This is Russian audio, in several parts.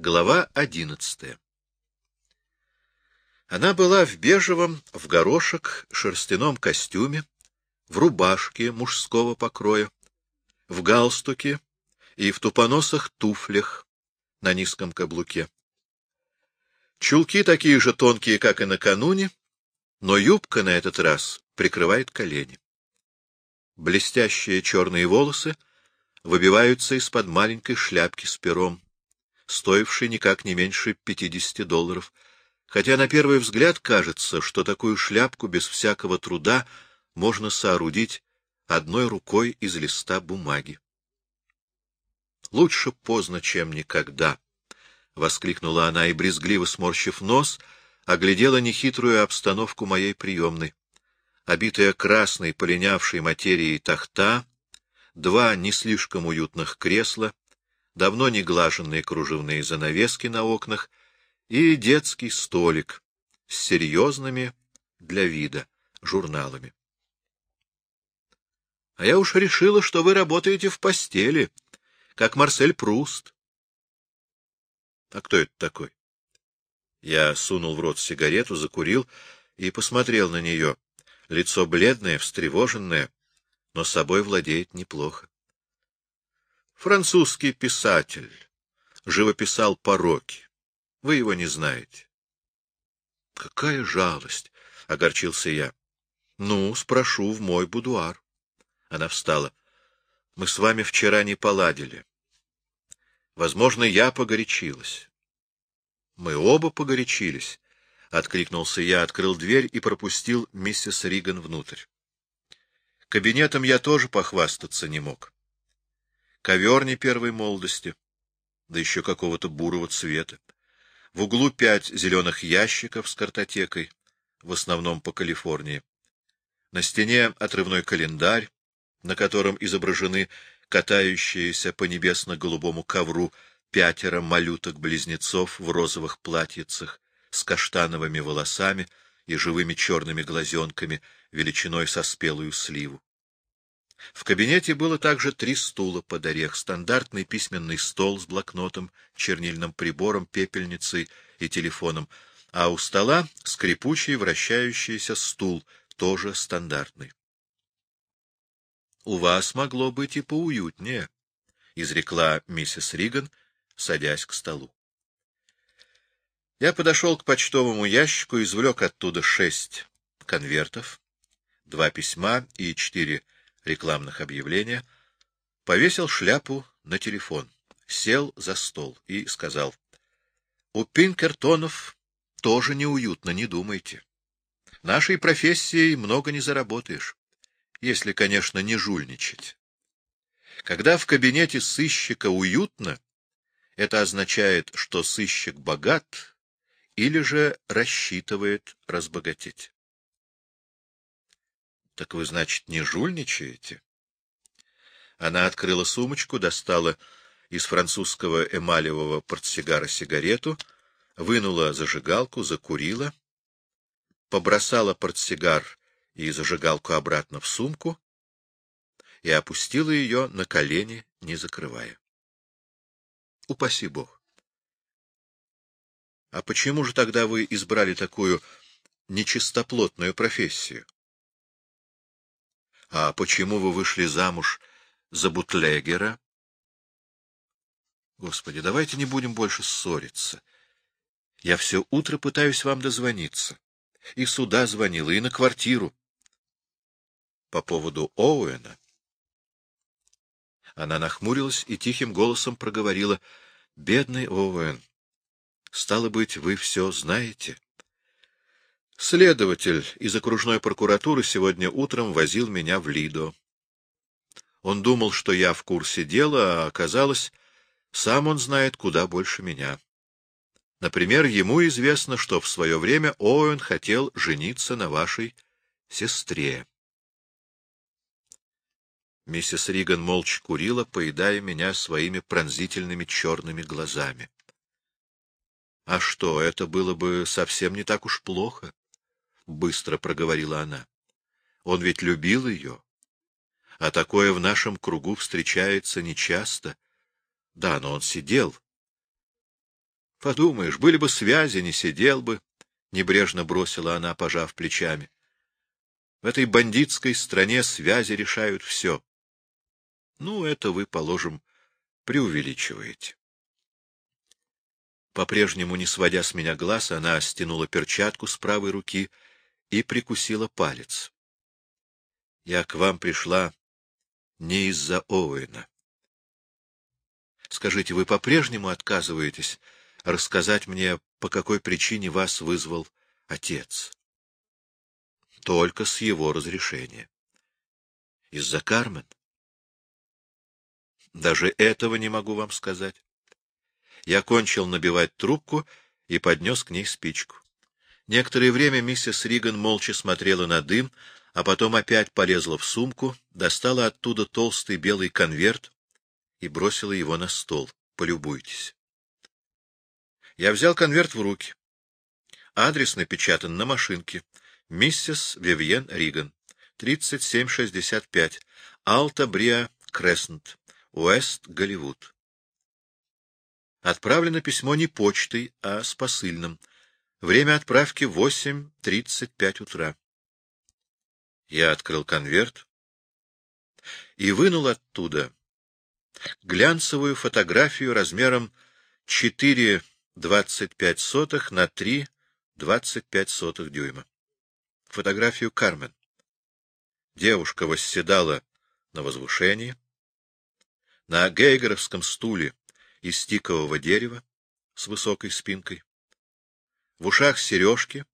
Глава одиннадцатая Она была в бежевом, в горошек, шерстяном костюме, в рубашке мужского покроя, в галстуке и в тупоносых туфлях на низком каблуке. Чулки такие же тонкие, как и накануне, но юбка на этот раз прикрывает колени. Блестящие черные волосы выбиваются из-под маленькой шляпки с пером, стоившей никак не меньше 50 долларов, хотя на первый взгляд кажется, что такую шляпку без всякого труда можно соорудить одной рукой из листа бумаги. Лучше поздно, чем никогда, — воскликнула она и, брезгливо сморщив нос, оглядела нехитрую обстановку моей приемной. Обитая красной полинявшей материей тахта, два не слишком уютных кресла, давно не глаженные кружевные занавески на окнах и детский столик с серьезными для вида журналами. — А я уж решила, что вы работаете в постели, как Марсель Пруст. — А кто это такой? Я сунул в рот сигарету, закурил и посмотрел на нее. Лицо бледное, встревоженное, но собой владеет неплохо. Французский писатель. Живописал пороки. Вы его не знаете. — Какая жалость! — огорчился я. — Ну, спрошу в мой будуар. Она встала. — Мы с вами вчера не поладили. Возможно, я погорячилась. Мы оба погорячились. — откликнулся я, открыл дверь и пропустил миссис Риган внутрь. Кабинетом я тоже похвастаться не мог. Ковер не первой молодости, да еще какого-то бурого цвета. В углу пять зеленых ящиков с картотекой, в основном по Калифорнии. На стене отрывной календарь, на котором изображены катающиеся по небесно-голубому ковру пятеро малюток-близнецов в розовых платьицах с каштановыми волосами и живыми черными глазенками величиной со спелую сливу. В кабинете было также три стула под орех, стандартный письменный стол с блокнотом, чернильным прибором, пепельницей и телефоном, а у стола скрипучий вращающийся стул, тоже стандартный. — У вас могло быть и поуютнее, — изрекла миссис Риган, садясь к столу. Я подошел к почтовому ящику, извлек оттуда шесть конвертов, два письма и четыре рекламных объявления, повесил шляпу на телефон, сел за стол и сказал, — У Пинкертонов тоже неуютно, не думайте. Нашей профессией много не заработаешь, если, конечно, не жульничать. Когда в кабинете сыщика уютно, это означает, что сыщик богат или же рассчитывает разбогатеть. — Так вы, значит, не жульничаете? Она открыла сумочку, достала из французского эмалевого портсигара сигарету, вынула зажигалку, закурила, побросала портсигар и зажигалку обратно в сумку и опустила ее на колени, не закрывая. Упаси Бог! А почему же тогда вы избрали такую нечистоплотную профессию? А почему вы вышли замуж за бутлегера? Господи, давайте не будем больше ссориться. Я все утро пытаюсь вам дозвониться. И сюда звонила, и на квартиру. По поводу Оуэна. Она нахмурилась и тихим голосом проговорила. — Бедный Оуэн, Стало быть, вы все знаете? Следователь из окружной прокуратуры сегодня утром возил меня в Лидо. Он думал, что я в курсе дела, а оказалось, сам он знает куда больше меня. Например, ему известно, что в свое время Оуэн хотел жениться на вашей сестре. Миссис Риган молча курила, поедая меня своими пронзительными черными глазами. А что, это было бы совсем не так уж плохо, — быстро проговорила она. Он ведь любил ее. А такое в нашем кругу встречается нечасто. Да, но он сидел. — Подумаешь, были бы связи, не сидел бы, — небрежно бросила она, пожав плечами. В этой бандитской стране связи решают все. Ну, это вы, положим, преувеличиваете. По-прежнему, не сводя с меня глаз, она стянула перчатку с правой руки и прикусила палец. Я к вам пришла не из-за Оуэна. Скажите, вы по-прежнему отказываетесь рассказать мне, по какой причине вас вызвал отец? Только с его разрешения. Из-за Кармен? Даже этого не могу вам сказать. Я кончил набивать трубку и поднес к ней спичку. Некоторое время миссис Риган молча смотрела на дым, а потом опять полезла в сумку, достала оттуда толстый белый конверт и бросила его на стол. Полюбуйтесь. Я взял конверт в руки. Адрес напечатан на машинке. Миссис Вивьен Риган. 3765. Алта Бриа Креснт. Уэст Голливуд. Отправлено письмо не почтой, а с посыльным. Время отправки 8.35 утра. Я открыл конверт и вынул оттуда глянцевую фотографию размером 4,25 на 3,25 дюйма. Фотографию Кармен. Девушка восседала на возвышении, на гейгеровском стуле из тикового дерева с высокой спинкой, в ушах сережки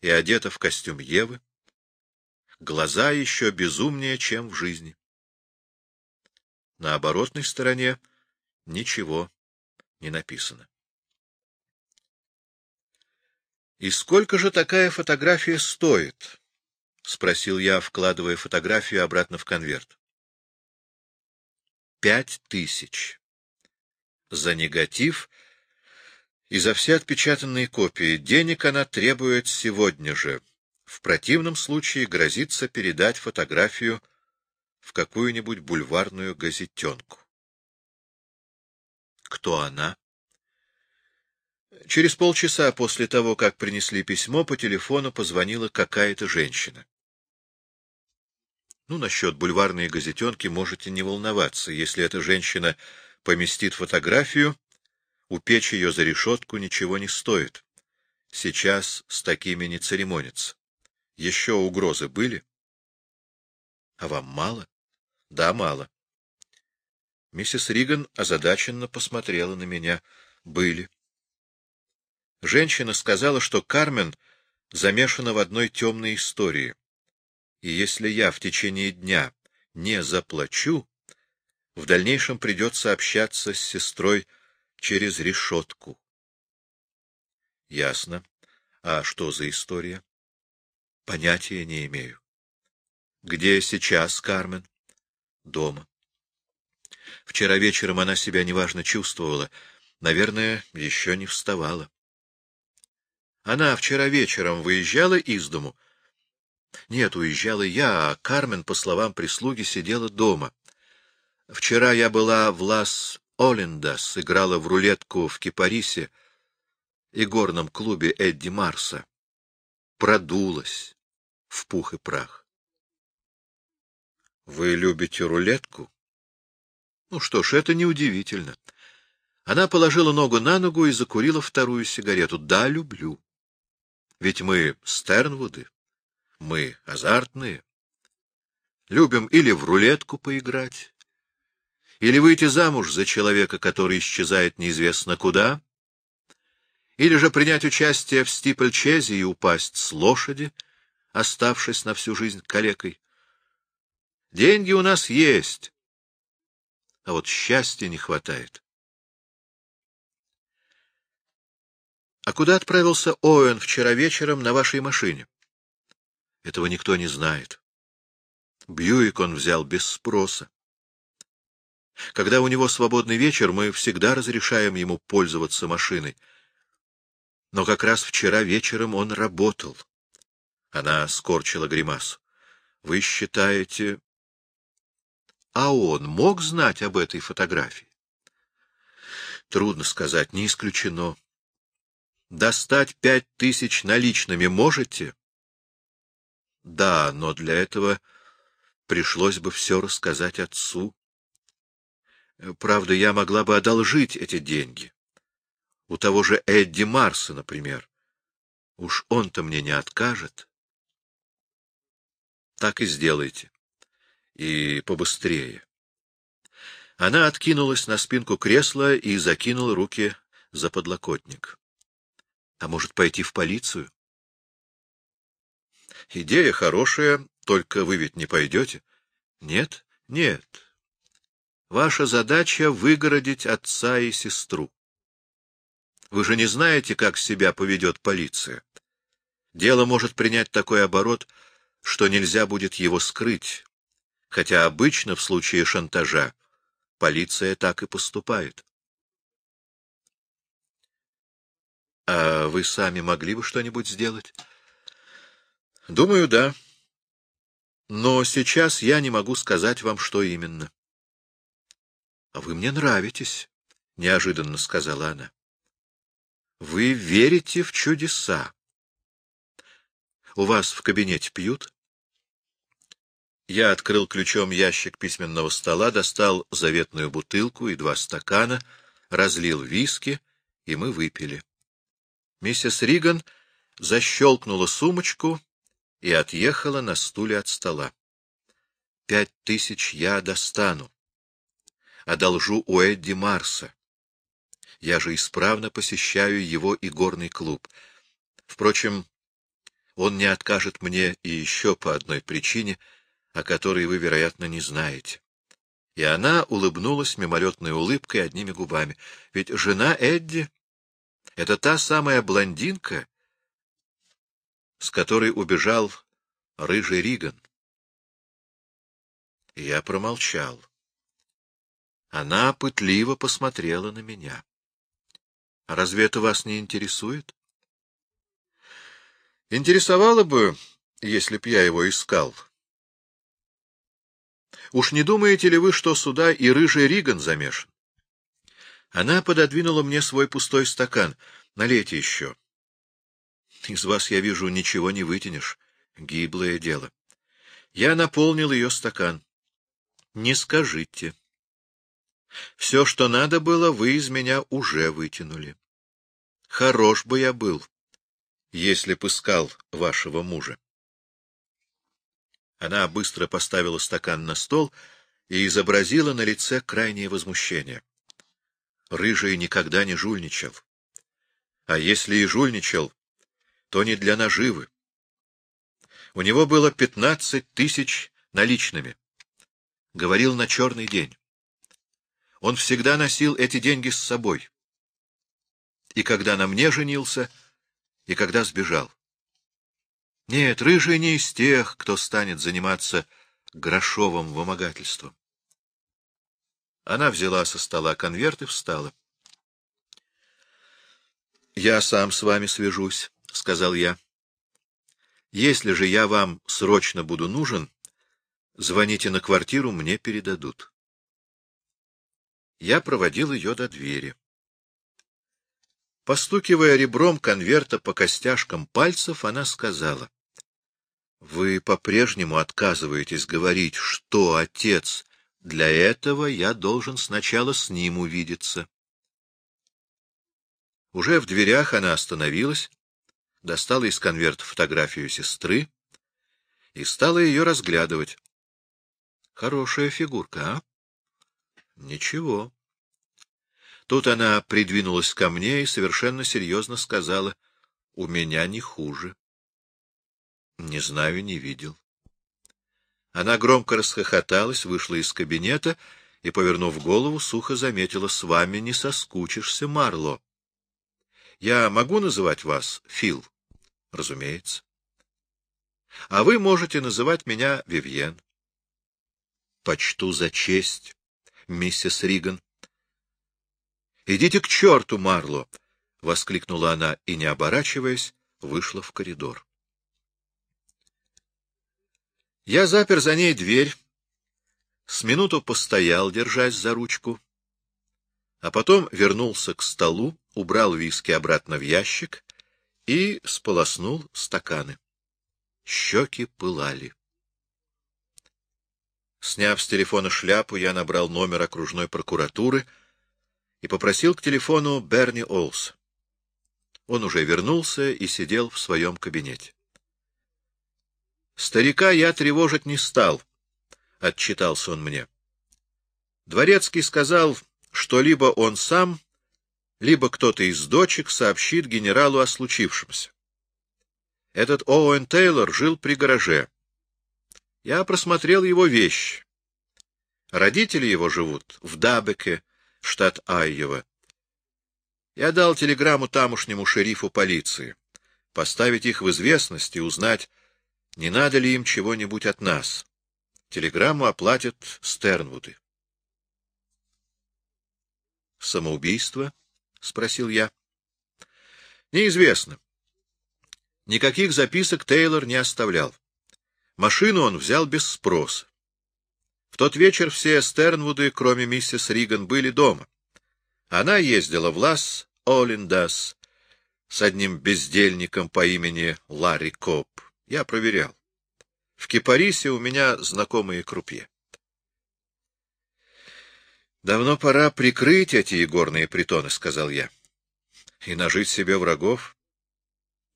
и одета в костюм Евы, глаза еще безумнее, чем в жизни. На оборотной стороне ничего не написано. «И сколько же такая фотография стоит?» — спросил я, вкладывая фотографию обратно в конверт. «Пять тысяч. За негатив и за все отпечатанные копии. Денег она требует сегодня же. В противном случае грозится передать фотографию в какую-нибудь бульварную газетенку. Кто она? Через полчаса после того, как принесли письмо, по телефону позвонила какая-то женщина. Ну, насчет бульварной газетенки можете не волноваться. Если эта женщина поместит фотографию, упечь ее за решетку ничего не стоит. Сейчас с такими не церемонятся. Еще угрозы были? А вам мало? Да, мало. Миссис Риган озадаченно посмотрела на меня. Были. Женщина сказала, что Кармен замешана в одной темной истории. И если я в течение дня не заплачу, в дальнейшем придется общаться с сестрой через решетку. Ясно. А что за история? Понятия не имею. Где сейчас Кармен? Дома. Вчера вечером она себя неважно чувствовала. Наверное, еще не вставала. Она вчера вечером выезжала из дому. Нет, уезжала я, а Кармен, по словам прислуги, сидела дома. Вчера я была в Лас-Олендас, играла в рулетку в Кипарисе и горном клубе Эдди Марса. Продулась в пух и прах. Вы любите рулетку? Ну что ж, это неудивительно. Она положила ногу на ногу и закурила вторую сигарету. Да, люблю. Ведь мы Стернвуды, мы азартные. Любим или в рулетку поиграть, или выйти замуж за человека, который исчезает неизвестно куда, или же принять участие в стипльчезе и упасть с лошади, оставшись на всю жизнь калекой. Деньги у нас есть, а вот счастья не хватает. А куда отправился Оуэн вчера вечером на вашей машине? Этого никто не знает. Бьюик он взял без спроса. Когда у него свободный вечер, мы всегда разрешаем ему пользоваться машиной. Но как раз вчера вечером он работал. Она скорчила гримасу. Вы считаете... А он мог знать об этой фотографии? Трудно сказать, не исключено. Достать пять тысяч наличными можете? Да, но для этого пришлось бы все рассказать отцу. Правда, я могла бы одолжить эти деньги. У того же Эдди Марса, например. Уж он-то мне не откажет. Так и сделайте. И побыстрее. Она откинулась на спинку кресла и закинула руки за подлокотник. А может, пойти в полицию? Идея хорошая, только вы ведь не пойдете. Нет, нет. Ваша задача — выгородить отца и сестру. Вы же не знаете, как себя поведет полиция. Дело может принять такой оборот, что нельзя будет его скрыть, хотя обычно в случае шантажа полиция так и поступает. — А вы сами могли бы что-нибудь сделать? — Думаю, да. Но сейчас я не могу сказать вам, что именно. — вы мне нравитесь, — неожиданно сказала она. Вы верите в чудеса. У вас в кабинете пьют? Я открыл ключом ящик письменного стола, достал заветную бутылку и два стакана, разлил виски, и мы выпили. Миссис Риган защелкнула сумочку и отъехала на стуле от стола. Пять тысяч я достану. Одолжу у Эдди Марса. Я же исправно посещаю его игорный клуб. Впрочем, он не откажет мне и еще по одной причине, о которой вы, вероятно, не знаете. И она улыбнулась мимолетной улыбкой одними губами. Ведь жена Эдди — это та самая блондинка, с которой убежал рыжий Риган. Я промолчал. Она пытливо посмотрела на меня. А разве это вас не интересует? Интересовало бы, если б я его искал. Уж не думаете ли вы, что сюда и рыжий Риган замешан? Она пододвинула мне свой пустой стакан. Налейте еще. Из вас, я вижу, ничего не вытянешь. Гиблое дело. Я наполнил ее стакан. Не скажите. Все, что надо было, вы из меня уже вытянули. Хорош бы я был, если б искал вашего мужа. Она быстро поставила стакан на стол и изобразила на лице крайнее возмущение. Рыжий никогда не жульничал. А если и жульничал, то не для наживы. У него было пятнадцать тысяч наличными. Говорил на черный день. Он всегда носил эти деньги с собой и когда на мне женился, и когда сбежал. Нет, рыжий не из тех, кто станет заниматься грошовым вымогательством. Она взяла со стола конверт и встала. — Я сам с вами свяжусь, — сказал я. — Если же я вам срочно буду нужен, звоните на квартиру, мне передадут. Я проводил ее до двери. Постукивая ребром конверта по костяшкам пальцев, она сказала, — Вы по-прежнему отказываетесь говорить, что отец. Для этого я должен сначала с ним увидеться. Уже в дверях она остановилась, достала из конверта фотографию сестры и стала ее разглядывать. Хорошая фигурка, а? Ничего. Тут она придвинулась ко мне и совершенно серьезно сказала, — У меня не хуже. Не знаю, не видел. Она громко расхохоталась, вышла из кабинета и, повернув голову, сухо заметила, — С вами не соскучишься, Марло. Я могу называть вас Фил? Разумеется. А вы можете называть меня Вивьен. Почту за честь, миссис Риган. — Идите к черту, Марло! — воскликнула она и, не оборачиваясь, вышла в коридор. Я запер за ней дверь, с минуту постоял, держась за ручку, а потом вернулся к столу, убрал виски обратно в ящик и сполоснул стаканы. Щеки пылали. Сняв с телефона шляпу, я набрал номер окружной прокуратуры и попросил к телефону Берни Олс. Он уже вернулся и сидел в своем кабинете. Старика я тревожить не стал, — отчитался он мне. Дворецкий сказал, что либо он сам, либо кто-то из дочек сообщит генералу о случившемся. Этот Оуэн Тейлор жил при гараже. Я просмотрел его вещи. Родители его живут в Дабеке, штат Айова. Я дал телеграмму тамошнему шерифу полиции, поставить их в известность и узнать, не надо ли им чего-нибудь от нас. Телеграмму оплатят Стернвуды. Самоубийство? — спросил я. — Неизвестно. Никаких записок Тейлор не оставлял. Машину он взял без спроса. В тот вечер все Стернвуды, кроме миссис Риган, были дома. Она ездила в Лас Олиндас с одним бездельником по имени Ларри Коп. Я проверял. В Кипарисе у меня знакомые крупье. Давно пора прикрыть эти игорные притоны, — сказал я. И нажить себе врагов.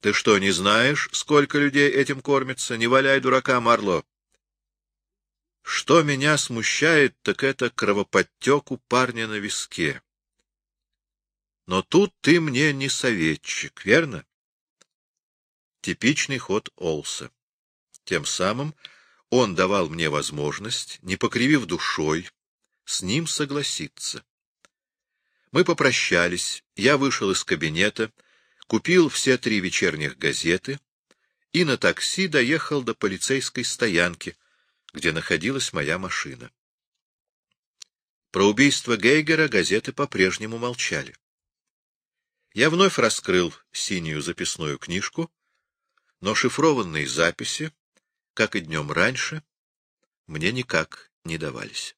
Ты что, не знаешь, сколько людей этим кормится? Не валяй дурака, Марло. Что меня смущает, так это кровоподтек у парня на виске. Но тут ты мне не советчик, верно? Типичный ход Олса. Тем самым он давал мне возможность, не покривив душой, с ним согласиться. Мы попрощались, я вышел из кабинета, купил все три вечерних газеты и на такси доехал до полицейской стоянки, где находилась моя машина. Про убийство Гейгера газеты по-прежнему молчали. Я вновь раскрыл синюю записную книжку, но шифрованные записи, как и днем раньше, мне никак не давались.